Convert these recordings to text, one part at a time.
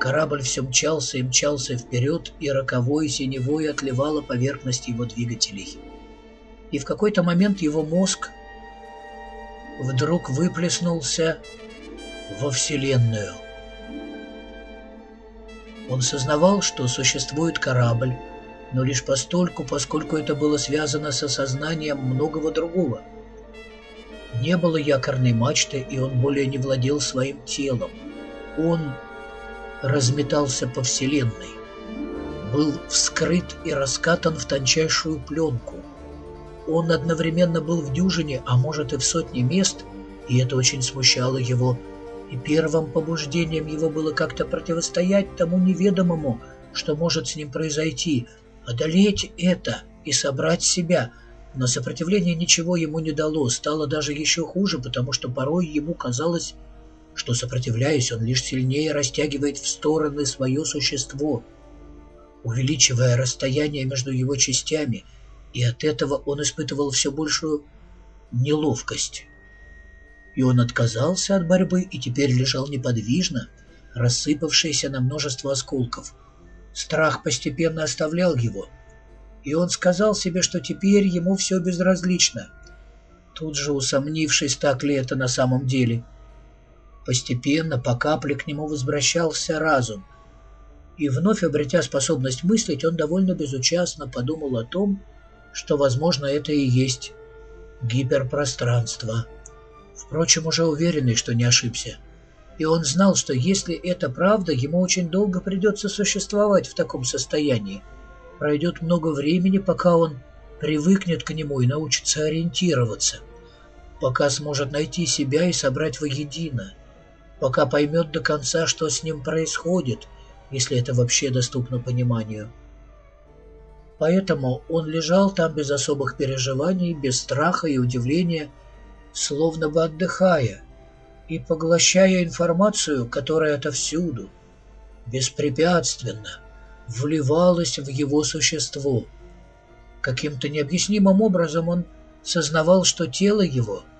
Корабль все мчался и мчался вперед, и роковой синевой отливала поверхность его двигателей. И в какой-то момент его мозг вдруг выплеснулся во Вселенную. Он сознавал, что существует корабль, но лишь постольку, поскольку это было связано с осознанием многого другого. Не было якорной мачты, и он более не владел своим телом. Он разметался по вселенной, был вскрыт и раскатан в тончайшую пленку. Он одновременно был в дюжине, а может и в сотне мест, и это очень смущало его. И первым побуждением его было как-то противостоять тому неведомому, что может с ним произойти, одолеть это и собрать себя. Но сопротивление ничего ему не дало, стало даже еще хуже, потому что порой ему казалось, что, сопротивляясь, он лишь сильнее растягивает в стороны свое существо, увеличивая расстояние между его частями, и от этого он испытывал все большую неловкость. И он отказался от борьбы и теперь лежал неподвижно, рассыпавшийся на множество осколков. Страх постепенно оставлял его, и он сказал себе, что теперь ему все безразлично, тут же усомнившись, так ли это на самом деле – Постепенно, по капле к нему возвращался разум. И вновь обретя способность мыслить, он довольно безучастно подумал о том, что, возможно, это и есть гиперпространство. Впрочем, уже уверенный, что не ошибся. И он знал, что если это правда, ему очень долго придется существовать в таком состоянии. Пройдет много времени, пока он привыкнет к нему и научится ориентироваться, пока сможет найти себя и собрать воедино пока поймет до конца, что с ним происходит, если это вообще доступно пониманию. Поэтому он лежал там без особых переживаний, без страха и удивления, словно бы отдыхая и поглощая информацию, которая отовсюду, беспрепятственно, вливалась в его существо. Каким-то необъяснимым образом он сознавал, что тело его —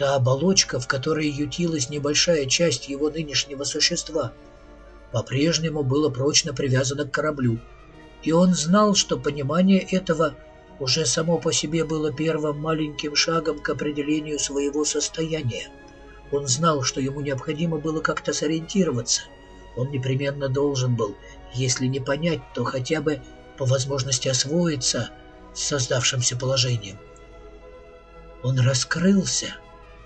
Та оболочка, в которой ютилась небольшая часть его нынешнего существа, по-прежнему было прочно привязано к кораблю, и он знал, что понимание этого уже само по себе было первым маленьким шагом к определению своего состояния. Он знал, что ему необходимо было как-то сориентироваться. Он непременно должен был, если не понять, то хотя бы по возможности освоиться с создавшимся положением. Он раскрылся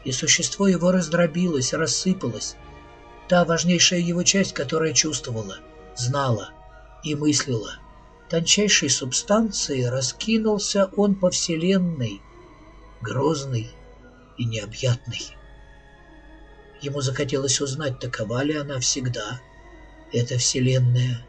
и существо его раздробилось, рассыпалось. Та важнейшая его часть, которая чувствовала, знала и мыслила. Тончайшей субстанции раскинулся он по вселенной, грозный и необъятный. Ему захотелось узнать, такова ли она всегда, эта вселенная,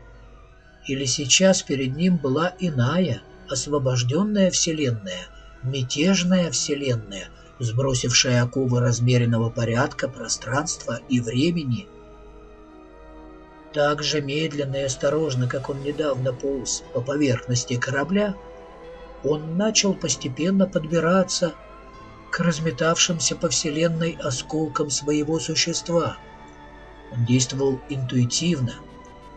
или сейчас перед ним была иная, освобожденная вселенная, мятежная вселенная — сбросившая оковы размеренного порядка, пространства и времени. Так же медленно и осторожно, как он недавно полз по поверхности корабля, он начал постепенно подбираться к разметавшимся по вселенной осколкам своего существа. Он действовал интуитивно,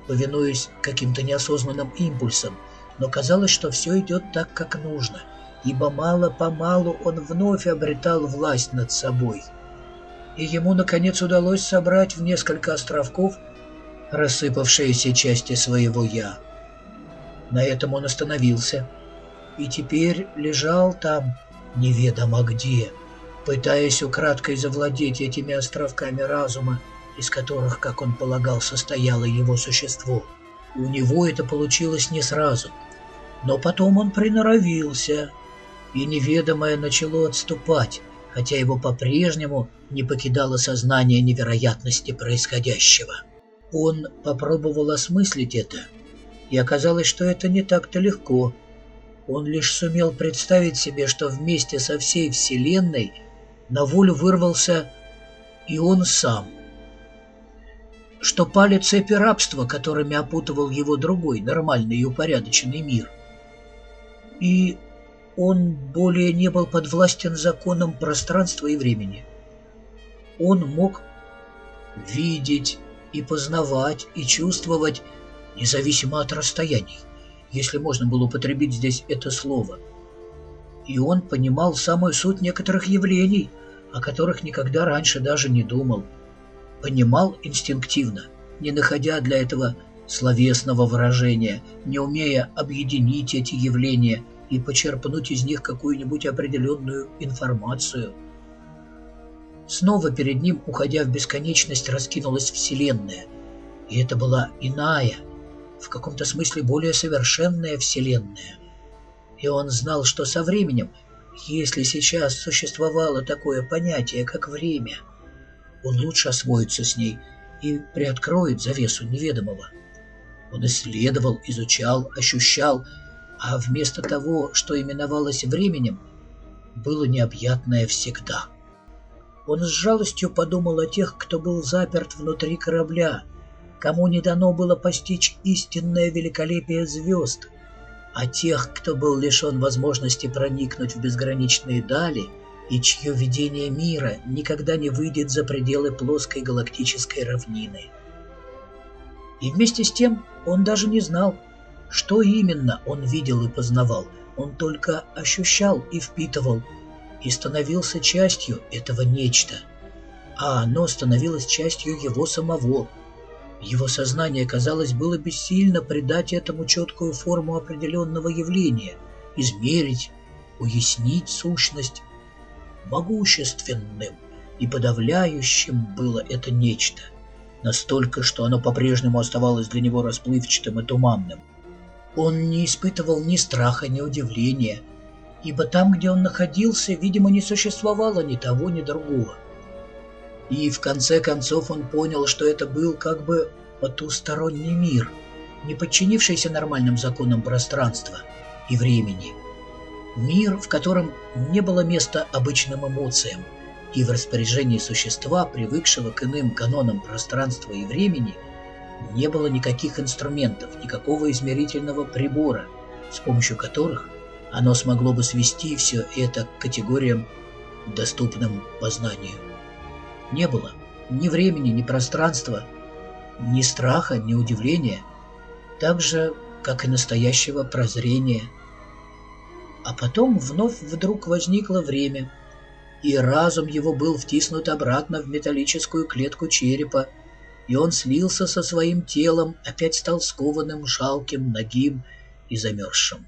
повинуясь каким-то неосознанным импульсам, но казалось, что все идет так, как нужно — ибо мало-помалу он вновь обретал власть над собой. И ему, наконец, удалось собрать в несколько островков рассыпавшиеся части своего «я». На этом он остановился и теперь лежал там неведомо где, пытаясь украдкой завладеть этими островками разума, из которых, как он полагал, состояло его существо. У него это получилось не сразу, но потом он приноровился и неведомое начало отступать, хотя его по-прежнему не покидало сознание невероятности происходящего. Он попробовал осмыслить это, и оказалось, что это не так-то легко. Он лишь сумел представить себе, что вместе со всей Вселенной на волю вырвался и он сам. Что пали цепи рабства, которыми опутывал его другой, нормальный и упорядоченный мир. И он более не был подвластен законам пространства и времени. Он мог видеть и познавать, и чувствовать, независимо от расстояний, если можно было употребить здесь это слово. И он понимал самую суть некоторых явлений, о которых никогда раньше даже не думал. Понимал инстинктивно, не находя для этого словесного выражения, не умея объединить эти явления и почерпнуть из них какую-нибудь определенную информацию. Снова перед ним, уходя в бесконечность, раскинулась Вселенная. И это была иная, в каком-то смысле более совершенная Вселенная. И он знал, что со временем, если сейчас существовало такое понятие, как время, он лучше освоится с ней и приоткроет завесу неведомого. Он исследовал, изучал, ощущал, а вместо того, что именовалось временем, было необъятное всегда. Он с жалостью подумал о тех, кто был заперт внутри корабля, кому не дано было постичь истинное великолепие звезд, о тех, кто был лишен возможности проникнуть в безграничные дали и чье видение мира никогда не выйдет за пределы плоской галактической равнины. И вместе с тем он даже не знал, что именно он видел и познавал. Он только ощущал и впитывал, и становился частью этого нечто. А оно становилось частью его самого. Его сознание, казалось, было бессильно придать этому четкую форму определенного явления, измерить, уяснить сущность. Могущественным и подавляющим было это нечто – настолько, что оно по-прежнему оставалось для него расплывчатым и туманным. Он не испытывал ни страха, ни удивления, ибо там, где он находился, видимо, не существовало ни того, ни другого. И в конце концов он понял, что это был как бы потусторонний мир, не подчинившийся нормальным законам пространства и времени. Мир, в котором не было места обычным эмоциям – и в распоряжении существа, привыкшего к иным канонам пространства и времени, не было никаких инструментов, никакого измерительного прибора, с помощью которых оно смогло бы свести все это к категориям, доступным познанию. Не было ни времени, ни пространства, ни страха, ни удивления, так же, как и настоящего прозрения. А потом вновь вдруг возникло время – и разум его был втиснут обратно в металлическую клетку черепа, и он слился со своим телом, опять стал скованным, жалким, нагим и замерзшим.